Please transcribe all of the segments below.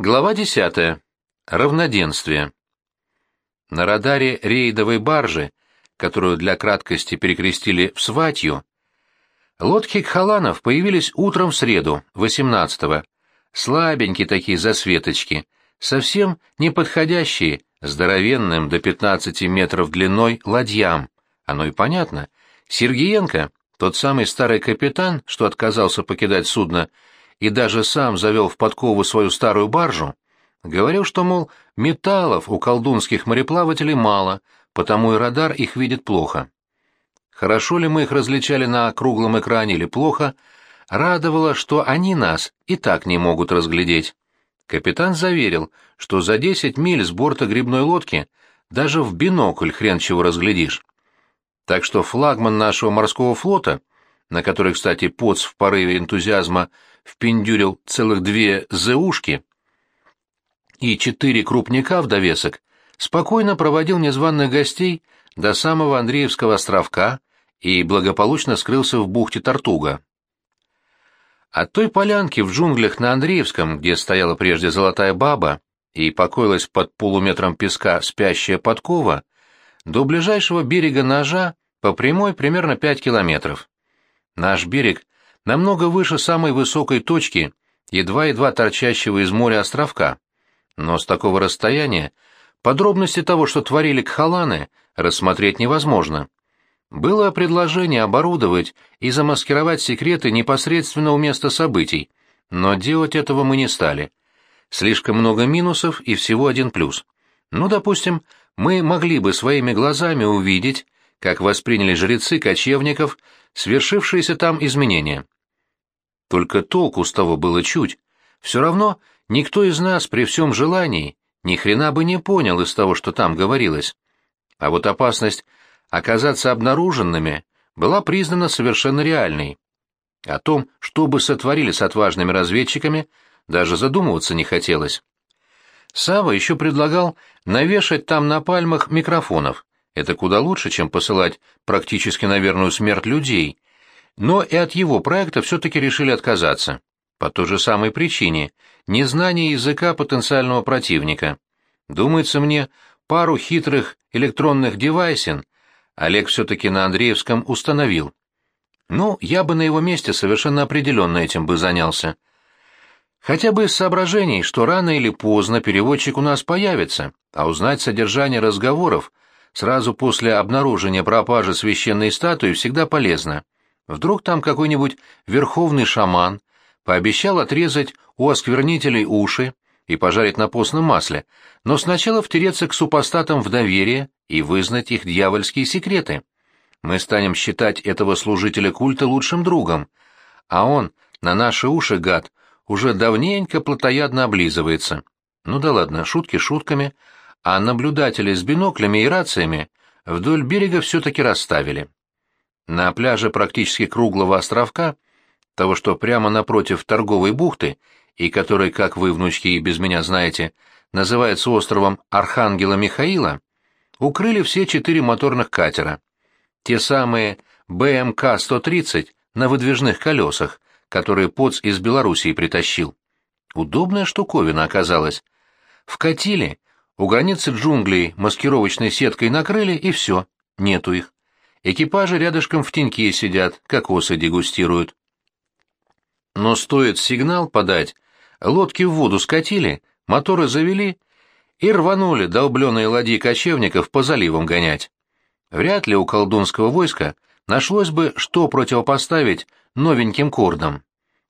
Глава 10. Равноденствие. На радаре рейдовой баржи, которую для краткости перекрестили в Сватью, лодки Кхаланов появились утром в среду, 18-го. Слабенькие такие засветочки, совсем не подходящие здоровенным до 15 метров длиной ладьям. Оно и понятно. Сергеенко, тот самый старый капитан, что отказался покидать судно, и даже сам завел в подкову свою старую баржу, говорил, что, мол, металлов у колдунских мореплавателей мало, потому и радар их видит плохо. Хорошо ли мы их различали на круглом экране или плохо, радовало, что они нас и так не могут разглядеть. Капитан заверил, что за десять миль с борта грибной лодки даже в бинокль хрен чего разглядишь. Так что флагман нашего морского флота, на который, кстати, Поц в порыве энтузиазма впендюрил целых две зеушки и четыре крупника в довесок, спокойно проводил незваных гостей до самого Андреевского островка и благополучно скрылся в бухте Тартуга. От той полянки в джунглях на Андреевском, где стояла прежде золотая баба и покоилась под полуметром песка спящая подкова, до ближайшего берега ножа по прямой примерно пять километров. Наш берег намного выше самой высокой точки, едва-едва торчащего из моря островка. Но с такого расстояния подробности того, что творили кхаланы, рассмотреть невозможно. Было предложение оборудовать и замаскировать секреты непосредственно у места событий, но делать этого мы не стали. Слишком много минусов и всего один плюс. Ну, допустим, мы могли бы своими глазами увидеть, как восприняли жрецы кочевников свершившиеся там изменения. Только толку с того было чуть. Все равно никто из нас при всем желании ни хрена бы не понял из того, что там говорилось. А вот опасность оказаться обнаруженными была признана совершенно реальной. О том, что бы сотворили с отважными разведчиками, даже задумываться не хотелось. Сава еще предлагал навешать там на пальмах микрофонов. Это куда лучше, чем посылать практически на верную смерть людей, но и от его проекта все-таки решили отказаться. По той же самой причине – незнание языка потенциального противника. Думается мне, пару хитрых электронных девайсин Олег все-таки на Андреевском установил. Ну, я бы на его месте совершенно определенно этим бы занялся. Хотя бы из соображений, что рано или поздно переводчик у нас появится, а узнать содержание разговоров сразу после обнаружения пропажи священной статуи всегда полезно. Вдруг там какой-нибудь верховный шаман пообещал отрезать у осквернителей уши и пожарить на постном масле, но сначала втереться к супостатам в доверие и вызнать их дьявольские секреты. Мы станем считать этого служителя культа лучшим другом, а он, на наши уши, гад, уже давненько плотоядно облизывается. Ну да ладно, шутки шутками, а наблюдатели с биноклями и рациями вдоль берега все-таки расставили. На пляже практически круглого островка, того, что прямо напротив торговой бухты, и который, как вы, внучки, и без меня знаете, называется островом Архангела Михаила, укрыли все четыре моторных катера. Те самые БМК-130 на выдвижных колесах, которые ПОЦ из Белоруссии притащил. Удобная штуковина оказалась. Вкатили, у границы джунглей маскировочной сеткой накрыли, и все, нету их. Экипажи рядышком в теньке сидят, кокосы дегустируют. Но стоит сигнал подать, лодки в воду скатили, моторы завели и рванули долбленные ладьи кочевников по заливам гонять. Вряд ли у колдунского войска нашлось бы, что противопоставить новеньким кордам.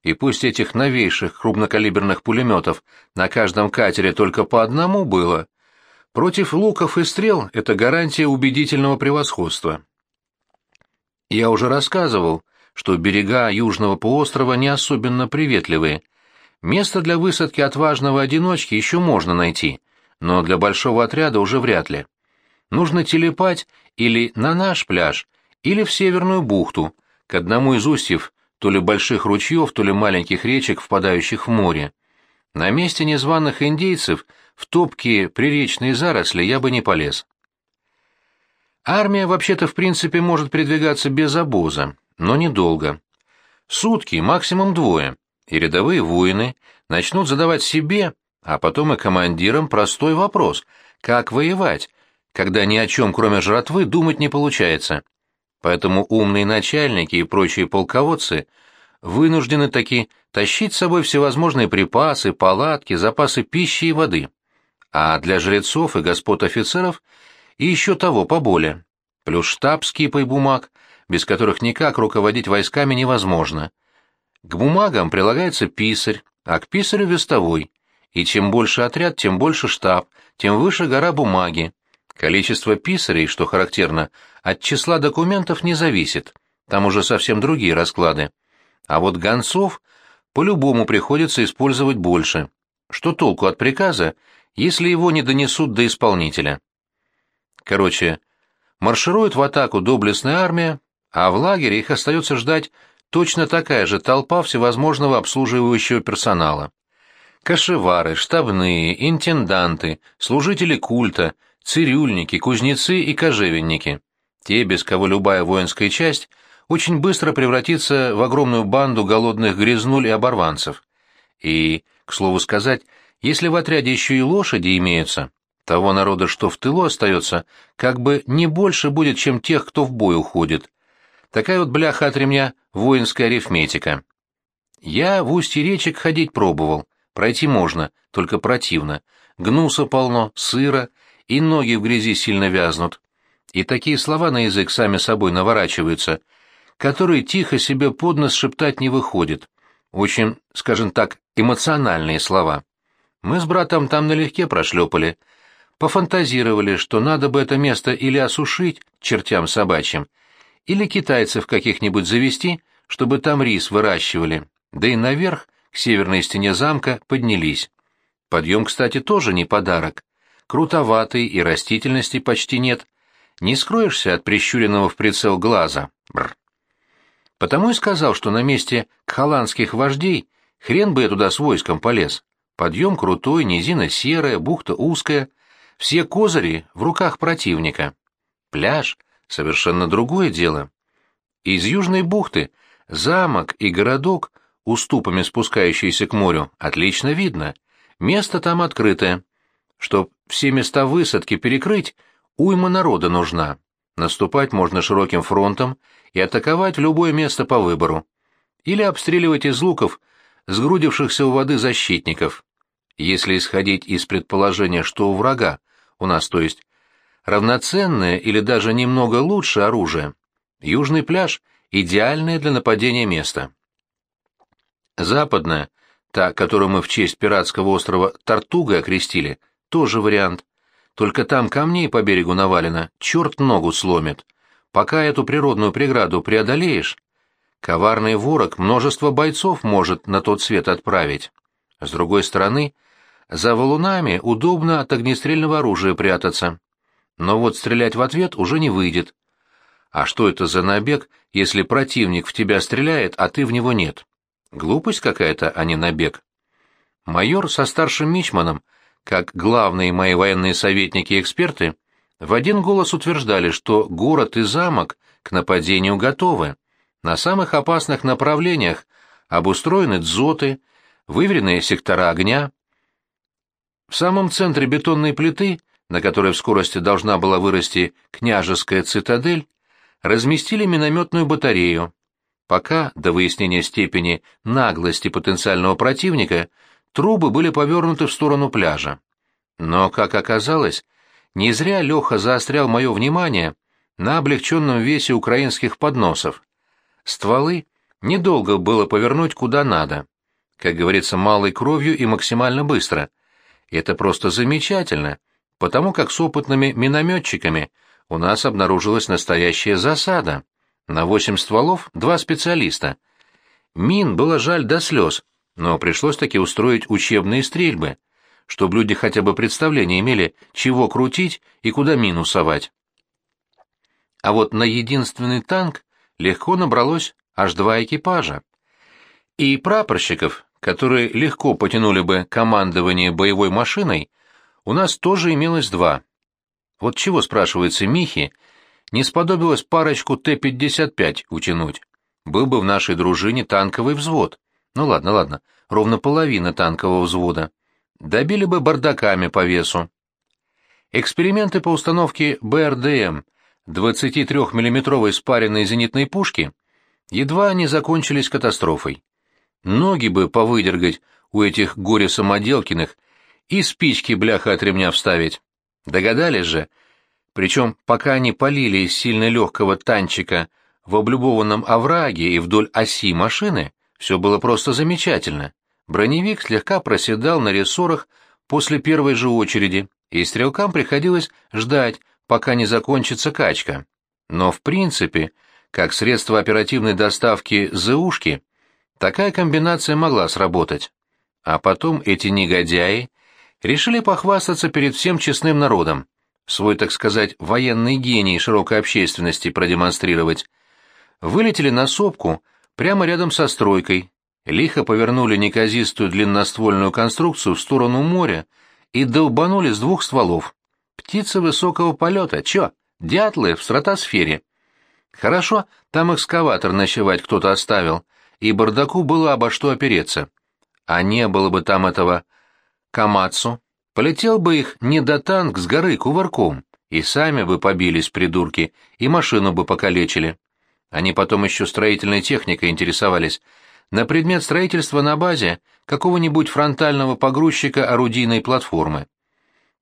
И пусть этих новейших крупнокалиберных пулеметов на каждом катере только по одному было, против луков и стрел это гарантия убедительного превосходства. Я уже рассказывал, что берега Южного полуострова не особенно приветливые. Место для высадки отважного одиночки еще можно найти, но для большого отряда уже вряд ли. Нужно телепать или на наш пляж, или в Северную бухту, к одному из устьев то ли больших ручьев, то ли маленьких речек, впадающих в море. На месте незваных индейцев в топкие приречные заросли я бы не полез. Армия вообще-то в принципе может передвигаться без обоза, но недолго. Сутки, максимум двое, и рядовые воины начнут задавать себе, а потом и командирам простой вопрос — как воевать, когда ни о чем, кроме жратвы, думать не получается. Поэтому умные начальники и прочие полководцы вынуждены таки тащить с собой всевозможные припасы, палатки, запасы пищи и воды. А для жрецов и господ офицеров и еще того поболее. Плюс штаб с бумаг, без которых никак руководить войсками невозможно. К бумагам прилагается писарь, а к писарю вестовой. И чем больше отряд, тем больше штаб, тем выше гора бумаги. Количество писарей, что характерно, от числа документов не зависит. Там уже совсем другие расклады. А вот гонцов по-любому приходится использовать больше. Что толку от приказа, если его не донесут до исполнителя? Короче, марширует в атаку доблестная армия, а в лагере их остается ждать точно такая же толпа всевозможного обслуживающего персонала. Кашевары, штабные, интенданты, служители культа, цирюльники, кузнецы и кожевенники. Те, без кого любая воинская часть очень быстро превратится в огромную банду голодных грязнуль и оборванцев. И, к слову сказать, если в отряде еще и лошади имеются, того народа, что в тылу остается, как бы не больше будет, чем тех, кто в бой уходит. Такая вот бляха от ремня воинская арифметика. Я в устье речек ходить пробовал, пройти можно, только противно. Гнуса полно, сыра, и ноги в грязи сильно вязнут. И такие слова на язык сами собой наворачиваются, которые тихо себе под нос шептать не выходит. Очень, скажем так, эмоциональные слова. Мы с братом там налегке прошлепали. Пофантазировали, что надо бы это место или осушить чертям собачьим, или китайцев каких-нибудь завести, чтобы там рис выращивали, да и наверх, к северной стене замка, поднялись. Подъем, кстати, тоже не подарок. Крутоватый и растительности почти нет. Не скроешься от прищуренного в прицел глаза. Бррр. Потому и сказал, что на месте кхаланских вождей хрен бы я туда с войском полез. Подъем крутой, низина серая, бухта узкая, все козыри в руках противника. Пляж совершенно другое дело. Из южной бухты замок и городок, уступами спускающиеся к морю, отлично видно. Место там открытое. Чтоб все места высадки перекрыть, уйма народа нужна. Наступать можно широким фронтом и атаковать любое место по выбору. Или обстреливать из луков сгрудившихся у воды защитников. Если исходить из предположения, что у врага, у нас, то есть, равноценное или даже немного лучше оружие, южный пляж — идеальное для нападения место. Западная, та, которую мы в честь пиратского острова Тартуга окрестили, тоже вариант. Только там камней по берегу навалено, черт ногу сломит. Пока эту природную преграду преодолеешь, коварный ворог множество бойцов может на тот свет отправить. С другой стороны, за валунами удобно от огнестрельного оружия прятаться но вот стрелять в ответ уже не выйдет. А что это за набег, если противник в тебя стреляет, а ты в него нет? Глупость какая-то, а не набег. Майор со старшим мичманом, как главные мои военные советники и эксперты, в один голос утверждали, что город и замок к нападению готовы. На самых опасных направлениях обустроены дзоты, выверенные сектора огня. В самом центре бетонной плиты на которой в скорости должна была вырасти княжеская цитадель, разместили минометную батарею. Пока, до выяснения степени наглости потенциального противника, трубы были повернуты в сторону пляжа. Но, как оказалось, не зря Леха заострял мое внимание на облегченном весе украинских подносов. Стволы недолго было повернуть куда надо. Как говорится, малой кровью и максимально быстро. Это просто замечательно, потому как с опытными минометчиками у нас обнаружилась настоящая засада. На восемь стволов два специалиста. Мин было жаль до слез, но пришлось таки устроить учебные стрельбы, чтобы люди хотя бы представление имели, чего крутить и куда мину совать. А вот на единственный танк легко набралось аж два экипажа. И прапорщиков, которые легко потянули бы командование боевой машиной, у нас тоже имелось два. Вот чего, спрашивается, Михи, не сподобилось парочку Т-55 утянуть? Был бы в нашей дружине танковый взвод. Ну ладно, ладно, ровно половина танкового взвода. добили бы бардаками по весу. Эксперименты по установке БРДМ 23-миллиметровой спаренной зенитной пушки едва не закончились катастрофой. Ноги бы повыдергать у этих горе-самоделкиных и спички бляха от ремня вставить. Догадались же, причем пока они полили из сильно легкого танчика в облюбованном овраге и вдоль оси машины, все было просто замечательно. Броневик слегка проседал на рессорах после первой же очереди, и стрелкам приходилось ждать, пока не закончится качка. Но в принципе, как средство оперативной доставки ЗУшки, такая комбинация могла сработать. А потом эти негодяи решили похвастаться перед всем честным народом, свой, так сказать, военный гений широкой общественности продемонстрировать. Вылетели на сопку прямо рядом со стройкой, лихо повернули неказистую длинноствольную конструкцию в сторону моря и долбанули с двух стволов. Птицы высокого полета, чё, дятлы в стратосфере. Хорошо, там экскаватор ночевать кто-то оставил, и бардаку было обо что опереться. А не было бы там этого Камацу, полетел бы их не до танк с горы кувырком, и сами бы побились, придурки, и машину бы покалечили. Они потом еще строительной техникой интересовались, на предмет строительства на базе какого-нибудь фронтального погрузчика орудийной платформы.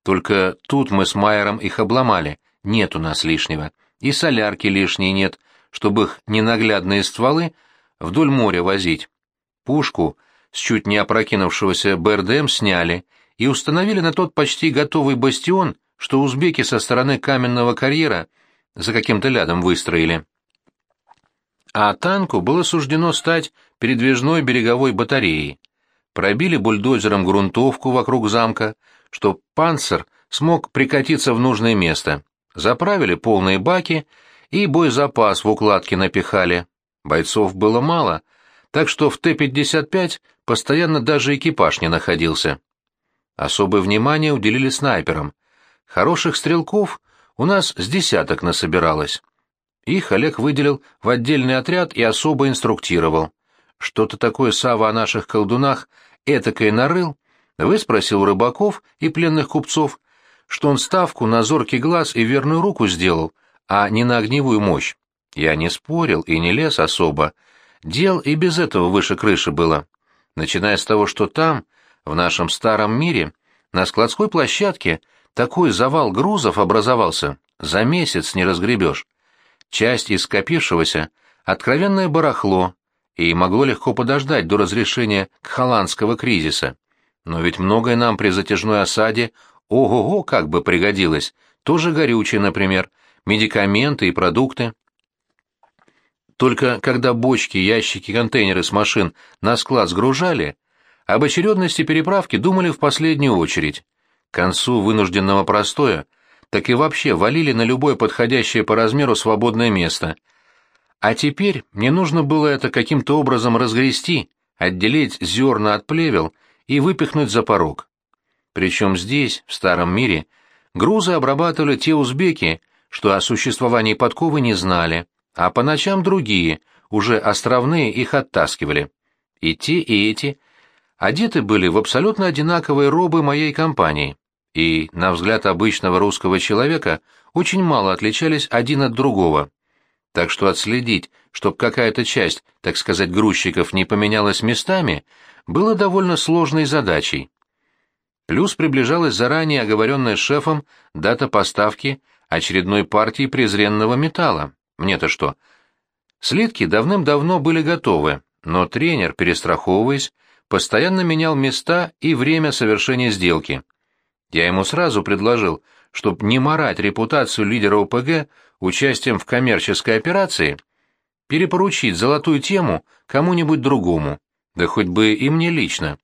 Только тут мы с Майером их обломали, нет у нас лишнего, и солярки лишней нет, чтобы их ненаглядные стволы вдоль моря возить. Пушку с чуть не опрокинувшегося БРДМ сняли и установили на тот почти готовый бастион, что узбеки со стороны каменного карьера за каким-то лядом выстроили. А танку было суждено стать передвижной береговой батареей. Пробили бульдозером грунтовку вокруг замка, чтоб панцир смог прикатиться в нужное место. Заправили полные баки и боезапас в укладке напихали. Бойцов было мало, так что в Т-55 постоянно даже экипаж не находился. Особое внимание уделили снайперам. Хороших стрелков у нас с десяток насобиралось. Их Олег выделил в отдельный отряд и особо инструктировал. Что-то такое Сава о наших колдунах этакое нарыл, выспросил у рыбаков и пленных купцов, что он ставку на зоркий глаз и верную руку сделал, а не на огневую мощь. Я не спорил и не лез особо. Дел и без этого выше крыши было. Начиная с того, что там, в нашем старом мире, на складской площадке такой завал грузов образовался, за месяц не разгребешь. Часть из скопившегося — откровенное барахло, и могло легко подождать до разрешения кхоландского кризиса. Но ведь многое нам при затяжной осаде ого-го как бы пригодилось, тоже горючее, например, медикаменты и продукты. Только когда бочки, ящики, контейнеры с машин на склад сгружали, об очередности переправки думали в последнюю очередь. К концу вынужденного простоя так и вообще валили на любое подходящее по размеру свободное место. А теперь мне нужно было это каким-то образом разгрести, отделить зерна от плевел и выпихнуть за порог. Причем здесь, в старом мире, грузы обрабатывали те узбеки, что о существовании подковы не знали, а по ночам другие, уже островные, их оттаскивали. И те, и эти одеты были в абсолютно одинаковые робы моей компании и, на взгляд обычного русского человека, очень мало отличались один от другого. Так что отследить, чтоб какая-то часть, так сказать, грузчиков не поменялась местами, было довольно сложной задачей. Плюс приближалась заранее оговоренная шефом дата поставки очередной партии презренного металла. Мне-то что? Слитки давным-давно были готовы, но тренер, перестраховываясь, постоянно менял места и время совершения сделки — я ему сразу предложил, чтобы не морать репутацию лидера ОПГ участием в коммерческой операции, перепоручить золотую тему кому-нибудь другому, да хоть бы и мне лично.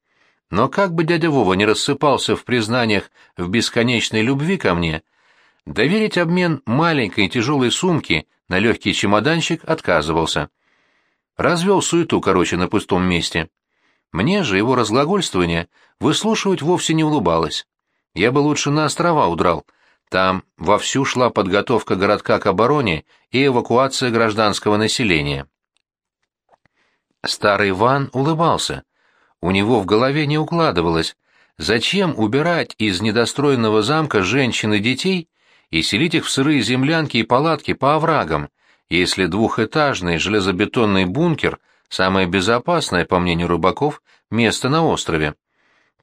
Но как бы дядя Вова не рассыпался в признаниях в бесконечной любви ко мне, доверить обмен маленькой тяжелой сумки на легкий чемоданчик отказывался. Развел суету, короче, на пустом месте. Мне же его разглагольствование выслушивать вовсе не улыбалось. Я бы лучше на острова удрал. Там вовсю шла подготовка городка к обороне и эвакуация гражданского населения. Старый Ван улыбался. У него в голове не укладывалось, Зачем убирать из недостроенного замка женщин и детей и селить их в сырые землянки и палатки по оврагам, если двухэтажный железобетонный бункер – самое безопасное, по мнению рыбаков, место на острове?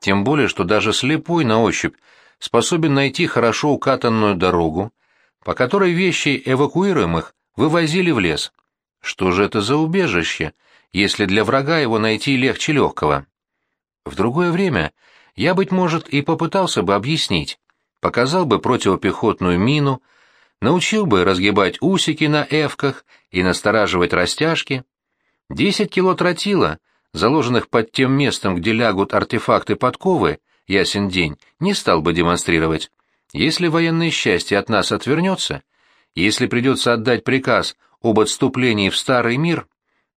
Тем более, что даже слепой на ощупь способен найти хорошо укатанную дорогу, по которой вещи эвакуируемых вывозили в лес. Что же это за убежище, если для врага его найти легче легкого? В другое время я, быть может, и попытался бы объяснить, показал бы противопехотную мину, научил бы разгибать усики на эвках и настораживать растяжки. Десять кило тротила, заложенных под тем местом, где лягут артефакты подковы, ясен день, не стал бы демонстрировать. Если военное счастье от нас отвернется, если придется отдать приказ об отступлении в Старый мир,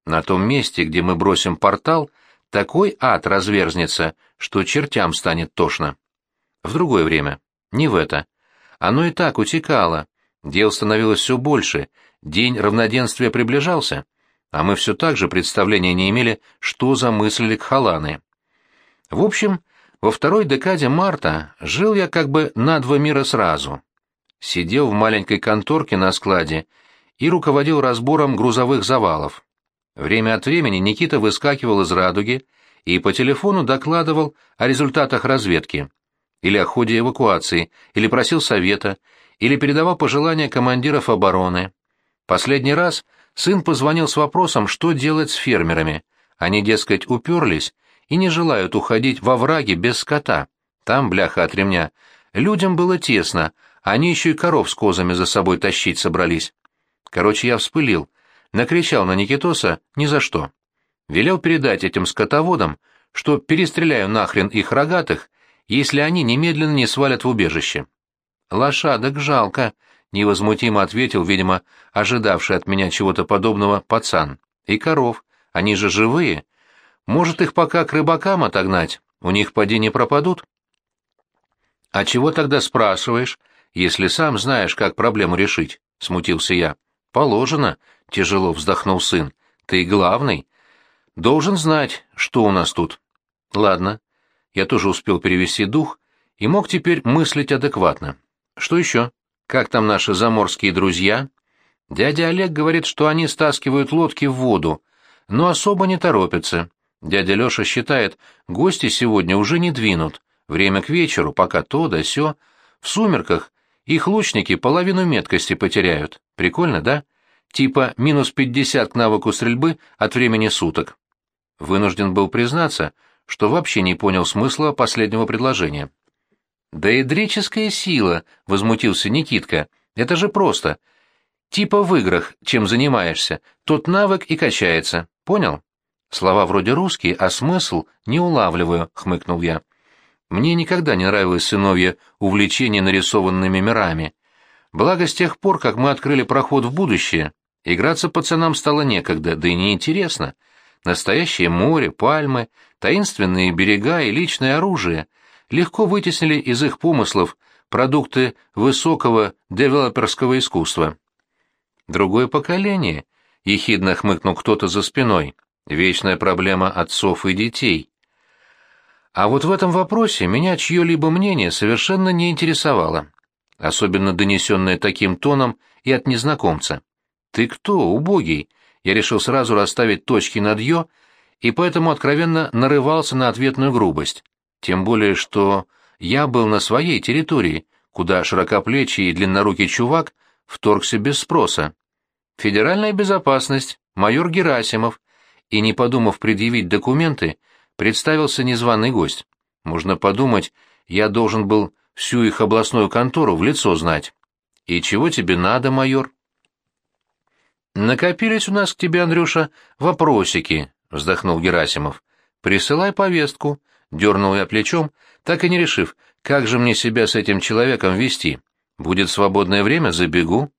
на том месте, где мы бросим портал, такой ад разверзнется, что чертям станет тошно. В другое время. Не в это. Оно и так утекало. Дел становилось все больше, день равноденствия приближался, а мы все так же представления не имели, что замыслили кхаланы. В общем, во второй декаде марта жил я как бы на два мира сразу. Сидел в маленькой конторке на складе и руководил разбором грузовых завалов. Время от времени Никита выскакивал из радуги и по телефону докладывал о результатах разведки, или о ходе эвакуации, или просил совета, или передавал пожелания командиров обороны. Последний раз сын позвонил с вопросом, что делать с фермерами. Они, дескать, уперлись и не желают уходить во враги без скота. Там, бляха от ремня, людям было тесно, они еще и коров с козами за собой тащить собрались. Короче, я вспылил, накричал на Никитоса ни за что. Велел передать этим скотоводам, что перестреляю нахрен их рогатых, если они немедленно не свалят в убежище. «Лошадок жалко», — невозмутимо ответил, видимо, ожидавший от меня чего-то подобного пацан. «И коров, они же живые. Может, их пока к рыбакам отогнать, у них поди не пропадут?» «А чего тогда спрашиваешь, если сам знаешь, как проблему решить?» — смутился я. «Положено», — тяжело вздохнул сын. «Ты главный. Должен знать, что у нас тут». «Ладно». Я тоже успел перевести дух и мог теперь мыслить адекватно. «Что еще? Как там наши заморские друзья?» Дядя Олег говорит, что они стаскивают лодки в воду, но особо не торопятся. Дядя Леша считает, гости сегодня уже не двинут. Время к вечеру, пока то да сё. В сумерках их лучники половину меткости потеряют. Прикольно, да? Типа минус пятьдесят к навыку стрельбы от времени суток. Вынужден был признаться, что вообще не понял смысла последнего предложения. «Да идрическая сила!» — возмутился Никитка. «Это же просто. Типа в играх, чем занимаешься, тот навык и качается. Понял?» Слова вроде русские, а смысл не улавливаю, — хмыкнул я. Мне никогда не нравилось сыновье увлечение нарисованными мирами. Благо, с тех пор, как мы открыли проход в будущее, играться пацанам стало некогда, да и неинтересно. Настоящее море, пальмы, таинственные берега и личное оружие легко вытеснили из их помыслов продукты высокого девелоперского искусства. Другое поколение, — ехидно хмыкнул кто-то за спиной. Вечная проблема отцов и детей. А вот в этом вопросе меня чье-либо мнение совершенно не интересовало, особенно донесенное таким тоном и от незнакомца. «Ты кто, убогий?» Я решил сразу расставить точки над «ё», и поэтому откровенно нарывался на ответную грубость. Тем более, что я был на своей территории, куда широкоплечий и длиннорукий чувак вторгся без спроса. Федеральная безопасность, майор Герасимов, и, не подумав предъявить документы, представился незваный гость. Можно подумать, я должен был всю их областную контору в лицо знать. «И чего тебе надо, майор?» «Накопились у нас к тебе, Андрюша, вопросики», — вздохнул Герасимов. «Присылай повестку», — дернул я плечом, так и не решив, как же мне себя с этим человеком вести. Будет свободное время, забегу.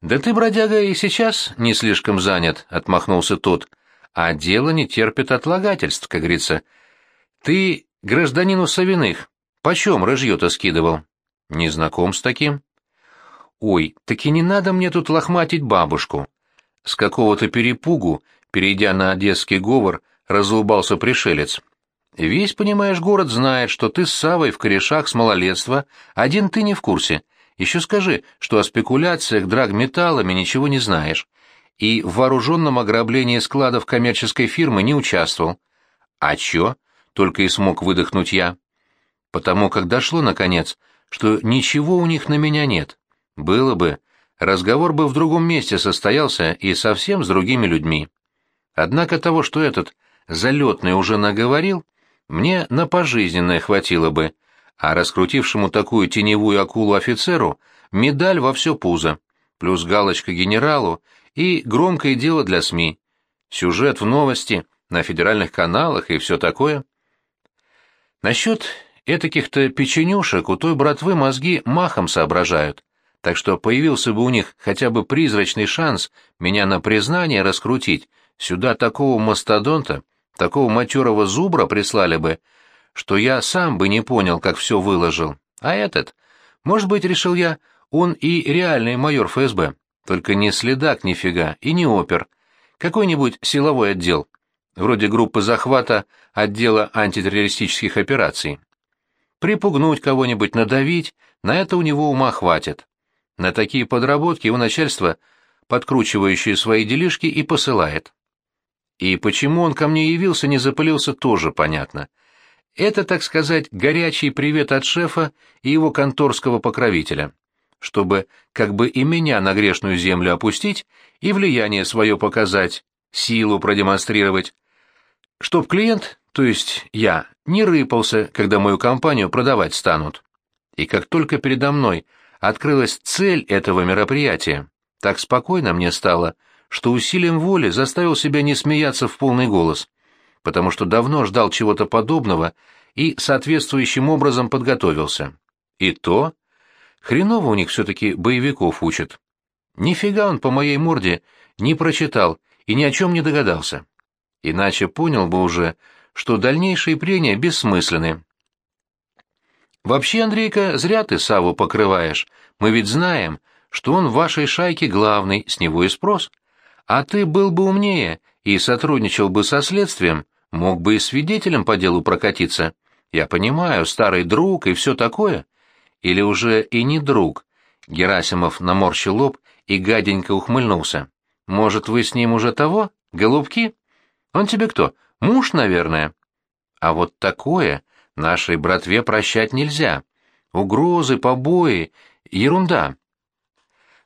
«Да ты, бродяга, и сейчас не слишком занят», — отмахнулся тот а дело не терпит отлагательств, как говорится. Ты гражданину Савиных почем рыжье-то скидывал? Не знаком с таким. Ой, так и не надо мне тут лохматить бабушку. С какого-то перепугу, перейдя на одесский говор, разулыбался пришелец. Весь, понимаешь, город знает, что ты с Савой в корешах с малолетства, один ты не в курсе. Еще скажи, что о спекуляциях драгметаллами ничего не знаешь, и в вооруженном ограблении складов коммерческой фирмы не участвовал. А чё? Только и смог выдохнуть я. Потому как дошло, наконец, что ничего у них на меня нет. Было бы, разговор бы в другом месте состоялся и совсем с другими людьми. Однако того, что этот залетный уже наговорил, мне на пожизненное хватило бы, а раскрутившему такую теневую акулу офицеру медаль во все пузо, плюс галочка генералу и громкое дело для СМИ, сюжет в новости, на федеральных каналах и все такое. Насчет этаких-то печенюшек у той братвы мозги махом соображают, так что появился бы у них хотя бы призрачный шанс меня на признание раскрутить, сюда такого мастодонта, такого матерого зубра прислали бы, что я сам бы не понял, как все выложил. А этот, может быть, решил я, он и реальный майор ФСБ, только не следак нифига и не опер, какой-нибудь силовой отдел, вроде группы захвата отдела антитеррористических операций. Припугнуть кого-нибудь, надавить, на это у него ума хватит. На такие подработки его начальство, подкручивающее свои делишки, и посылает. И почему он ко мне явился, не запылился, тоже понятно. Это, так сказать, горячий привет от шефа и его конторского покровителя, чтобы как бы и меня на грешную землю опустить и влияние свое показать, силу продемонстрировать, чтоб клиент, то есть я, не рыпался, когда мою компанию продавать станут. И как только передо мной открылась цель этого мероприятия, так спокойно мне стало, что усилием воли заставил себя не смеяться в полный голос — потому что давно ждал чего-то подобного и соответствующим образом подготовился. И то... Хреново у них все-таки боевиков учат. Нифига он по моей морде не прочитал и ни о чем не догадался. Иначе понял бы уже, что дальнейшие прения бессмысленны. Вообще, Андрейка, зря ты Саву покрываешь. Мы ведь знаем, что он в вашей шайке главный, с него и спрос. А ты был бы умнее и сотрудничал бы со следствием, Мог бы и свидетелем по делу прокатиться. Я понимаю, старый друг и все такое. Или уже и не друг. Герасимов наморщил лоб и гаденько ухмыльнулся. Может, вы с ним уже того? Голубки? Он тебе кто? Муж, наверное. А вот такое нашей братве прощать нельзя. Угрозы, побои, ерунда.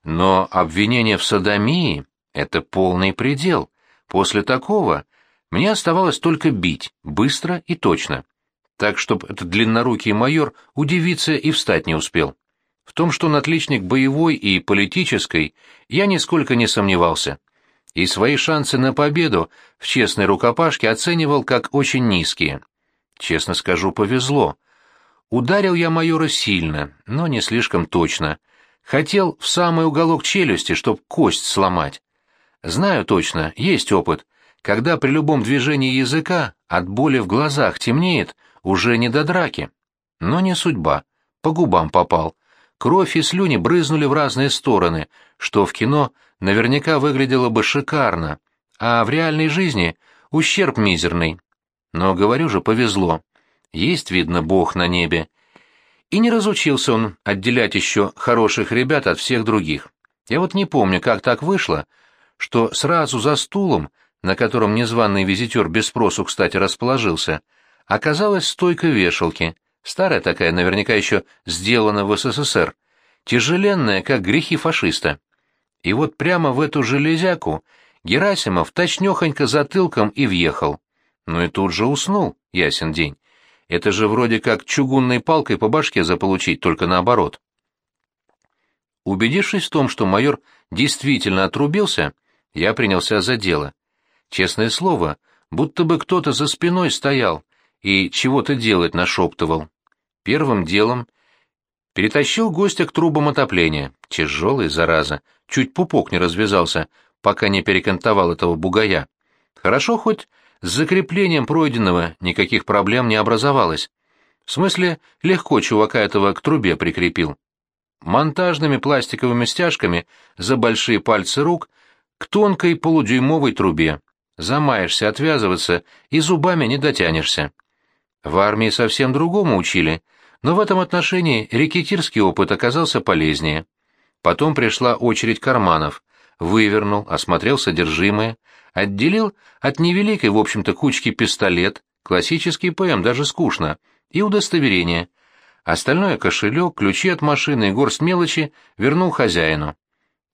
Но обвинение в садомии — это полный предел. После такого мне оставалось только бить, быстро и точно. Так, чтобы этот длиннорукий майор удивиться и встать не успел. В том, что он отличник боевой и политической, я нисколько не сомневался. И свои шансы на победу в честной рукопашке оценивал как очень низкие. Честно скажу, повезло. Ударил я майора сильно, но не слишком точно. Хотел в самый уголок челюсти, чтоб кость сломать. Знаю точно, есть опыт, когда при любом движении языка от боли в глазах темнеет, уже не до драки. Но не судьба. По губам попал. Кровь и слюни брызнули в разные стороны, что в кино наверняка выглядело бы шикарно, а в реальной жизни ущерб мизерный. Но, говорю же, повезло. Есть, видно, Бог на небе. И не разучился он отделять еще хороших ребят от всех других. Я вот не помню, как так вышло, что сразу за стулом на котором незваный визитер без спросу, кстати, расположился, оказалась стойка вешалки, старая такая, наверняка еще сделана в СССР, тяжеленная, как грехи фашиста. И вот прямо в эту железяку Герасимов точнёхонько затылком и въехал. Ну и тут же уснул, ясен день. Это же вроде как чугунной палкой по башке заполучить, только наоборот. Убедившись в том, что майор действительно отрубился, я принялся за дело. Честное слово, будто бы кто-то за спиной стоял и чего-то делать нашептывал. Первым делом перетащил гостя к трубам отопления. Тяжелый, зараза, чуть пупок не развязался, пока не перекантовал этого бугая. Хорошо хоть с закреплением пройденного никаких проблем не образовалось. В смысле, легко чувака этого к трубе прикрепил. Монтажными пластиковыми стяжками за большие пальцы рук к тонкой полудюймовой трубе замаешься отвязываться и зубами не дотянешься. В армии совсем другому учили, но в этом отношении рекетирский опыт оказался полезнее. Потом пришла очередь карманов. Вывернул, осмотрел содержимое, отделил от невеликой, в общем-то, кучки пистолет, классический ПМ, даже скучно, и удостоверение. Остальное — кошелек, ключи от машины и горсть мелочи — вернул хозяину.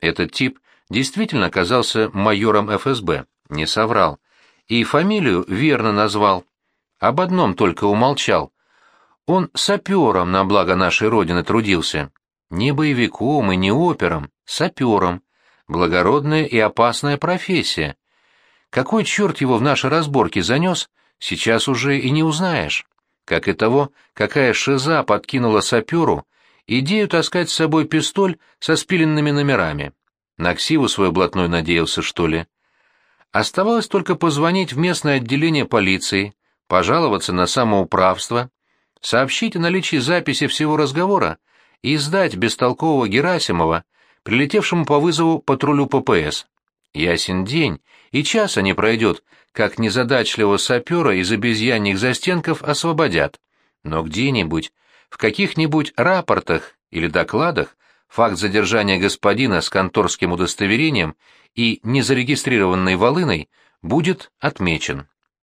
Этот тип действительно оказался майором ФСБ, не соврал. И фамилию верно назвал. Об одном только умолчал. Он сапером на благо нашей Родины трудился. Не боевиком и не опером, сапером. Благородная и опасная профессия. Какой черт его в наши разборки занес, сейчас уже и не узнаешь. Как и того, какая шиза подкинула саперу идею таскать с собой пистоль со спиленными номерами. На ксиву свою блатной надеялся, что ли? Оставалось только позвонить в местное отделение полиции, пожаловаться на самоуправство, сообщить о наличии записи всего разговора и сдать бестолкового Герасимова, прилетевшему по вызову патрулю ППС. Ясен день, и часа не пройдет, как незадачливого сапера из обезьяньих застенков освободят. Но где-нибудь, в каких-нибудь рапортах или докладах факт задержания господина с конторским удостоверением и незарегистрированной волыной будет отмечен.